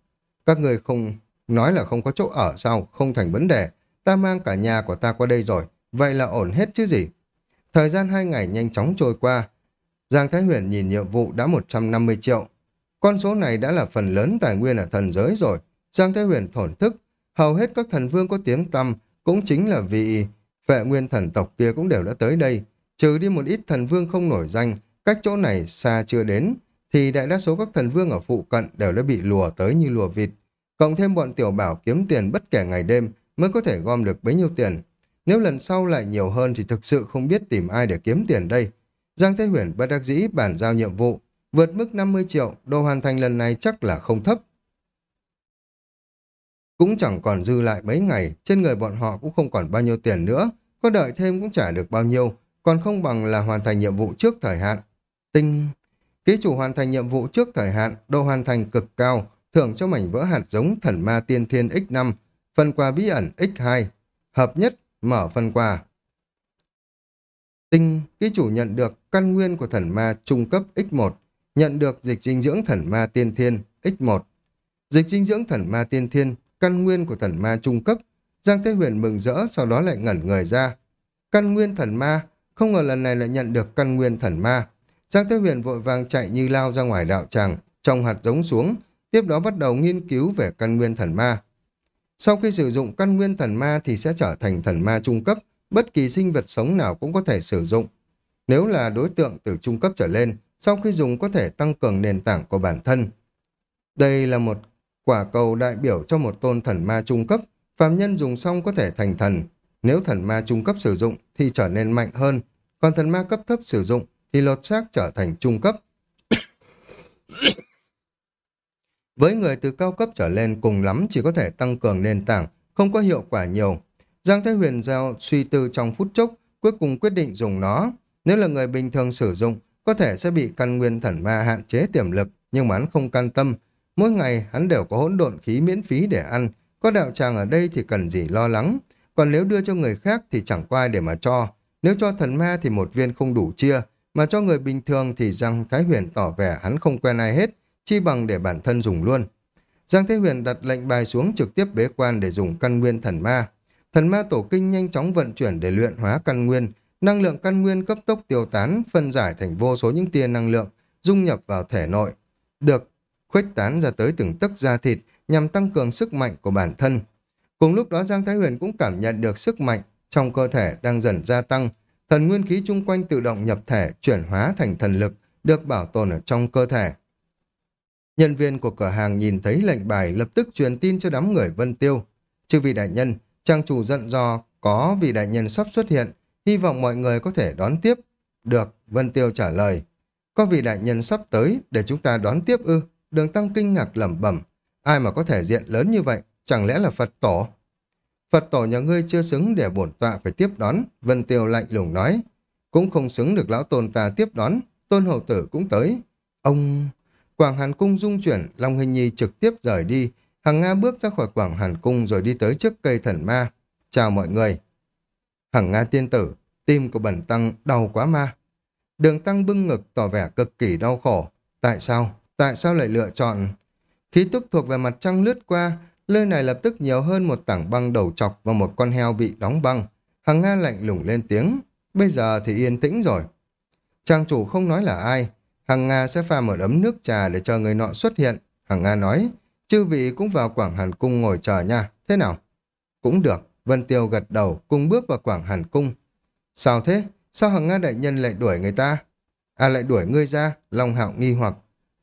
Speaker 1: Các người không nói là không có chỗ ở sao, không thành vấn đề. Ta mang cả nhà của ta qua đây rồi, vậy là ổn hết chứ gì. Thời gian hai ngày nhanh chóng trôi qua. Giang Thái Huyền nhìn nhiệm vụ đã 150 triệu. Con số này đã là phần lớn tài nguyên ở thần giới rồi. Giang Thái Huyền thổn thức. Hầu hết các thần vương có tiếng tăm cũng chính là vì vệ nguyên thần tộc kia cũng đều đã tới đây. Trừ đi một ít thần vương không nổi danh, cách chỗ này xa chưa đến, thì đại đa số các thần vương ở phụ cận đều đã bị lùa tới như lùa vịt. Cộng thêm bọn tiểu bảo kiếm tiền bất kể ngày đêm mới có thể gom được bấy nhiêu tiền. Nếu lần sau lại nhiều hơn thì thực sự không biết tìm ai để kiếm tiền đây. Giang Thế Huyền bất đắc dĩ bản giao nhiệm vụ, vượt mức 50 triệu, đồ hoàn thành lần này chắc là không thấp. Cũng chẳng còn dư lại mấy ngày, trên người bọn họ cũng không còn bao nhiêu tiền nữa, có đợi thêm cũng trả được bao nhiêu, còn không bằng là hoàn thành nhiệm vụ trước thời hạn. Tinh... Ký chủ hoàn thành nhiệm vụ trước thời hạn, độ hoàn thành cực cao, thưởng cho mảnh vỡ hạt giống thần ma tiên thiên X5, phần quà bí ẩn X2, hợp nhất, mở phần quà. Tinh, ký chủ nhận được căn nguyên của thần ma trung cấp X1, nhận được dịch dinh dưỡng thần ma tiên thiên X1. Dịch dinh dưỡng thần ma tiên thiên, căn nguyên của thần ma trung cấp. Giang Thế Huyền mừng rỡ, sau đó lại ngẩn người ra. Căn nguyên thần ma, không ngờ lần này lại nhận được căn nguyên thần ma. Giang Thế Huyền vội vàng chạy như lao ra ngoài đạo tràng, trồng hạt giống xuống, tiếp đó bắt đầu nghiên cứu về căn nguyên thần ma. Sau khi sử dụng căn nguyên thần ma thì sẽ trở thành thần ma trung cấp, bất kỳ sinh vật sống nào cũng có thể sử dụng. Nếu là đối tượng từ trung cấp trở lên, sau khi dùng có thể tăng cường nền tảng của bản thân. Đây là một quả cầu đại biểu cho một tôn thần ma trung cấp, phàm nhân dùng xong có thể thành thần. Nếu thần ma trung cấp sử dụng thì trở nên mạnh hơn, còn thần ma cấp thấp sử dụng thì lột xác trở thành trung cấp. Với người từ cao cấp trở lên cùng lắm chỉ có thể tăng cường nền tảng, không có hiệu quả nhiều. Giang Thái Huyền Giao suy tư trong phút chốc, cuối cùng quyết định dùng nó. Nếu là người bình thường sử dụng, có thể sẽ bị căn nguyên thần ma hạn chế tiềm lực, nhưng mà hắn không can tâm. Mỗi ngày hắn đều có hỗn độn khí miễn phí để ăn, có đạo tràng ở đây thì cần gì lo lắng. Còn nếu đưa cho người khác thì chẳng qua để mà cho. Nếu cho thần ma thì một viên không đủ chia, mà cho người bình thường thì Giang Thái Huyền tỏ vẻ hắn không quen ai hết, chi bằng để bản thân dùng luôn. Giang thái Huyền đặt lệnh bài xuống trực tiếp bế quan để dùng căn nguyên thần ma. Thần ma tổ kinh nhanh chóng vận chuyển để luyện hóa căn nguyên, năng lượng căn nguyên cấp tốc tiêu tán, phân giải thành vô số những tia năng lượng, dung nhập vào thể nội, được khuếch tán ra tới từng tấc da thịt nhằm tăng cường sức mạnh của bản thân. Cùng lúc đó Giang Thái Huyền cũng cảm nhận được sức mạnh trong cơ thể đang dần gia tăng, thần nguyên khí chung quanh tự động nhập thể, chuyển hóa thành thần lực, được bảo tồn ở trong cơ thể. Nhân viên của cửa hàng nhìn thấy lệnh bài lập tức truyền tin cho đám người Vân Tiêu. Chư vị đại nhân, trang chủ giận do có vị đại nhân sắp xuất hiện, hy vọng mọi người có thể đón tiếp. Được, Vân Tiêu trả lời. Có vị đại nhân sắp tới để chúng ta đón tiếp ư? Đường Tăng kinh ngạc lẩm bẩm. Ai mà có thể diện lớn như vậy? Chẳng lẽ là Phật tổ? Phật tổ nhà ngươi chưa xứng để bổn tọa phải tiếp đón. Vân Tiêu lạnh lùng nói. Cũng không xứng được lão tôn ta tiếp đón. Tôn hậu tử cũng tới. Ông... Quảng Hàn Cung dung chuyển, Long Hình Nhi trực tiếp rời đi. Hằng Nga bước ra khỏi Quảng Hàn Cung rồi đi tới trước cây thần ma. Chào mọi người. Hằng Nga tiên tử, tim của bẩn tăng đau quá ma. Đường tăng bưng ngực tỏ vẻ cực kỳ đau khổ. Tại sao? Tại sao lại lựa chọn? Khí tức thuộc về mặt trăng lướt qua, nơi này lập tức nhiều hơn một tảng băng đầu chọc và một con heo bị đóng băng. Hằng Nga lạnh lùng lên tiếng. Bây giờ thì yên tĩnh rồi. Trang chủ không nói là ai, Hằng Nga sẽ pha một ấm nước trà để chờ người nọ xuất hiện. Hằng Nga nói, chư vị cũng vào Quảng Hàn Cung ngồi chờ nha, thế nào? Cũng được, Vân Tiêu gật đầu, cùng bước vào Quảng Hàn Cung. Sao thế? Sao Hằng Nga đại nhân lại đuổi người ta? À lại đuổi ngươi ra, Long Hạo nghi hoặc.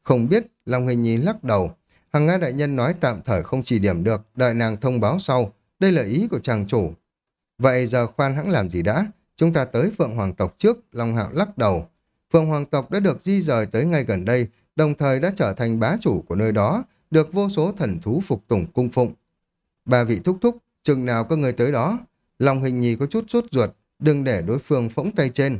Speaker 1: Không biết, Long Hình Nhi lắc đầu. Hằng Nga đại nhân nói tạm thời không chỉ điểm được, đợi nàng thông báo sau. Đây là ý của chàng chủ. Vậy giờ khoan hãng làm gì đã? Chúng ta tới Phượng Hoàng tộc trước, Long Hạo lắc đầu. Phượng Hoàng tộc đã được di rời tới ngay gần đây, đồng thời đã trở thành bá chủ của nơi đó, được vô số thần thú phục tùng cung phụng. Ba vị thúc thúc, chừng nào có người tới đó, lòng hình nhì có chút sốt ruột, đừng để đối phương phóng tay trên.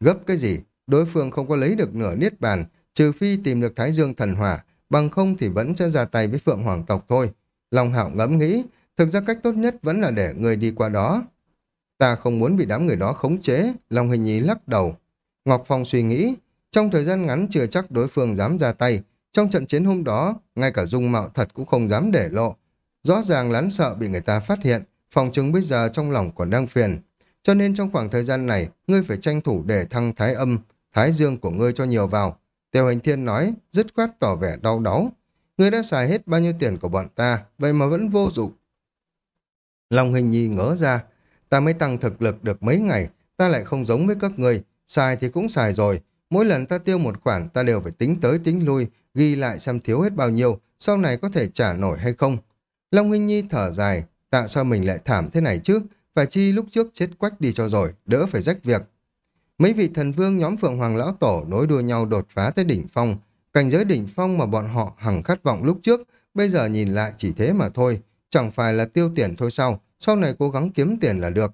Speaker 1: Gấp cái gì? Đối phương không có lấy được nửa niết bàn, trừ phi tìm được Thái Dương thần hỏa, bằng không thì vẫn sẽ ra tay với Phượng Hoàng tộc thôi. Long Hạo ngẫm nghĩ, thực ra cách tốt nhất vẫn là để người đi qua đó. Ta không muốn bị đám người đó khống chế, Long Hình Nhi lắc đầu. Ngọc Phong suy nghĩ, trong thời gian ngắn chưa chắc đối phương dám ra tay. Trong trận chiến hôm đó, ngay cả dung mạo thật cũng không dám để lộ. Rõ ràng lán sợ bị người ta phát hiện, phòng chứng bây giờ trong lòng còn đang phiền. cho nên trong khoảng thời gian này, ngươi phải tranh thủ để thăng thái âm, thái dương của ngươi cho nhiều vào. Tiêu hành thiên nói, dứt khoát tỏ vẻ đau đáu. Ngươi đã xài hết bao nhiêu tiền của bọn ta, vậy mà vẫn vô dụng. Long Hình Nhi ngỡ ra, ta mới tăng thực lực được mấy ngày, ta lại không giống với các ngươi, xài thì cũng xài rồi. Mỗi lần ta tiêu một khoản, ta đều phải tính tới tính lui, ghi lại xem thiếu hết bao nhiêu, sau này có thể trả nổi hay không. Long Hình Nhi thở dài, tại sao mình lại thảm thế này chứ? Phải chi lúc trước chết quách đi cho rồi, đỡ phải rách việc. Mấy vị thần vương nhóm Phượng Hoàng Lão Tổ nối đuôi nhau đột phá tới đỉnh phong. Cảnh giới đỉnh phong mà bọn họ hằng khát vọng lúc trước, bây giờ nhìn lại chỉ thế mà thôi. Chẳng phải là tiêu tiền thôi sao, sau này cố gắng kiếm tiền là được.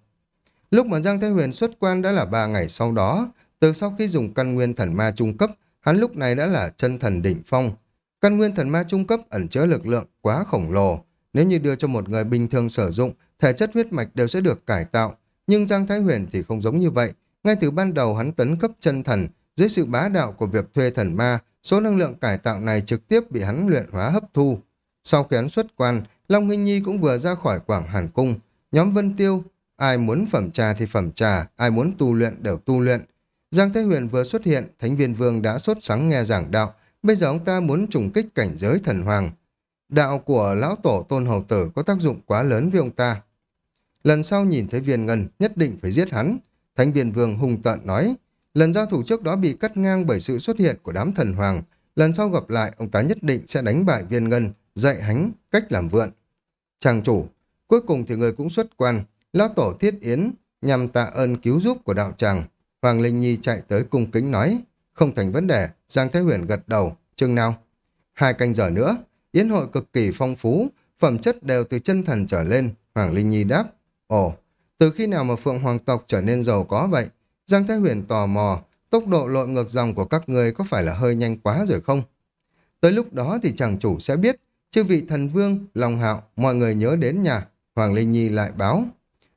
Speaker 1: Lúc mà Giang Thế Huyền xuất quan đã là ba ngày sau đó, từ sau khi dùng căn nguyên thần ma trung cấp, hắn lúc này đã là chân thần đỉnh phong. Căn nguyên thần ma trung cấp ẩn chứa lực lượng quá khổng lồ. Nếu như đưa cho một người bình thường sử dụng, thể chất huyết mạch đều sẽ được cải tạo. Nhưng Giang Thái Huyền thì không giống như vậy. Ngay từ ban đầu hắn tấn cấp chân thần, dưới sự bá đạo của việc thuê thần ma, số năng lượng cải tạo này trực tiếp bị hắn luyện hóa hấp thu. Sau khi hắn xuất quan, Long Huynh Nhi cũng vừa ra khỏi Quảng Hàn Cung. Nhóm Vân Tiêu, ai muốn phẩm trà thì phẩm trà, ai muốn tu luyện đều tu luyện. Giang Thế Huyền vừa xuất hiện, Thánh viên Vương đã sốt sắng nghe giảng đạo, bây giờ ông ta muốn trùng kích cảnh giới thần hoàng. Đạo của lão tổ tôn hầu tử có tác dụng quá lớn với ông ta. Lần sau nhìn thấy viên ngân, nhất định phải giết hắn. Thánh viên vương hung tợn nói, lần giao thủ trước đó bị cắt ngang bởi sự xuất hiện của đám thần hoàng. Lần sau gặp lại, ông ta nhất định sẽ đánh bại viên ngân, dạy hắn cách làm vượn. Chàng chủ, cuối cùng thì người cũng xuất quan, lão tổ thiết yến, nhằm tạ ơn cứu giúp của đạo tràng. Hoàng Linh Nhi chạy tới cung kính nói, không thành vấn đề, Giang Thái Huyền gật đầu, chừng nào? Hai canh giờ nữa, yến hội cực kỳ phong phú, phẩm chất đều từ chân thần trở lên, Hoàng Linh Nhi đáp. Ồ, từ khi nào mà Phượng Hoàng tộc trở nên giàu có vậy? Giang Thái Huyền tò mò, tốc độ lội ngược dòng của các người có phải là hơi nhanh quá rồi không? Tới lúc đó thì chàng chủ sẽ biết, chư vị thần vương, lòng hạo, mọi người nhớ đến nhà. Hoàng Linh Nhi lại báo.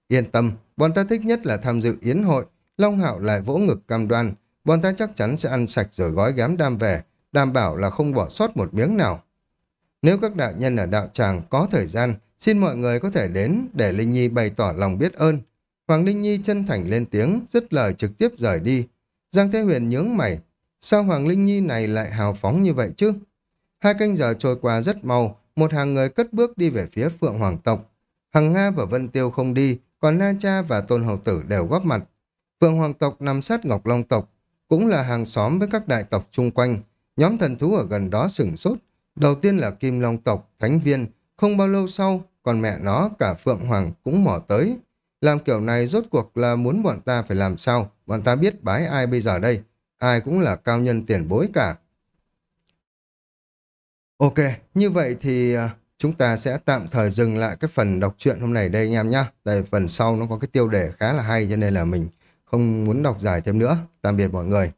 Speaker 1: Yên tâm, bọn ta thích nhất là tham dự yến hội. Long hạo lại vỗ ngực cam đoan. Bọn ta chắc chắn sẽ ăn sạch rồi gói gám đam về, đảm bảo là không bỏ sót một miếng nào. Nếu các đạo nhân ở đạo tràng có thời gian, xin mọi người có thể đến để Linh Nhi bày tỏ lòng biết ơn. Hoàng Linh Nhi chân thành lên tiếng, dứt lời trực tiếp rời đi. Giang Thế Huyền nhướng mày, sao Hoàng Linh Nhi này lại hào phóng như vậy chứ? Hai canh giờ trôi qua rất mau, một hàng người cất bước đi về phía Phượng Hoàng tộc. Hằng Nga và Vân Tiêu không đi, còn Na Cha và Tôn Hầu Tử đều góp mặt. Phượng Hoàng tộc nằm sát Ngọc Long tộc, cũng là hàng xóm với các đại tộc chung quanh. Nhóm thần thú ở gần đó sửng sốt. Đầu tiên là Kim Long tộc, Thánh Viên, không bao lâu sau, còn mẹ nó cả Phượng Hoàng cũng mò tới. Làm kiểu này rốt cuộc là muốn bọn ta phải làm sao? Bọn ta biết bái ai bây giờ đây? Ai cũng là cao nhân tiền bối cả. Ok, như vậy thì à, chúng ta sẽ tạm thời dừng lại cái phần đọc truyện hôm nay đây anh em nhé. tại phần sau nó có cái tiêu đề khá là hay cho nên là mình không muốn đọc dài thêm nữa. Tạm biệt mọi người.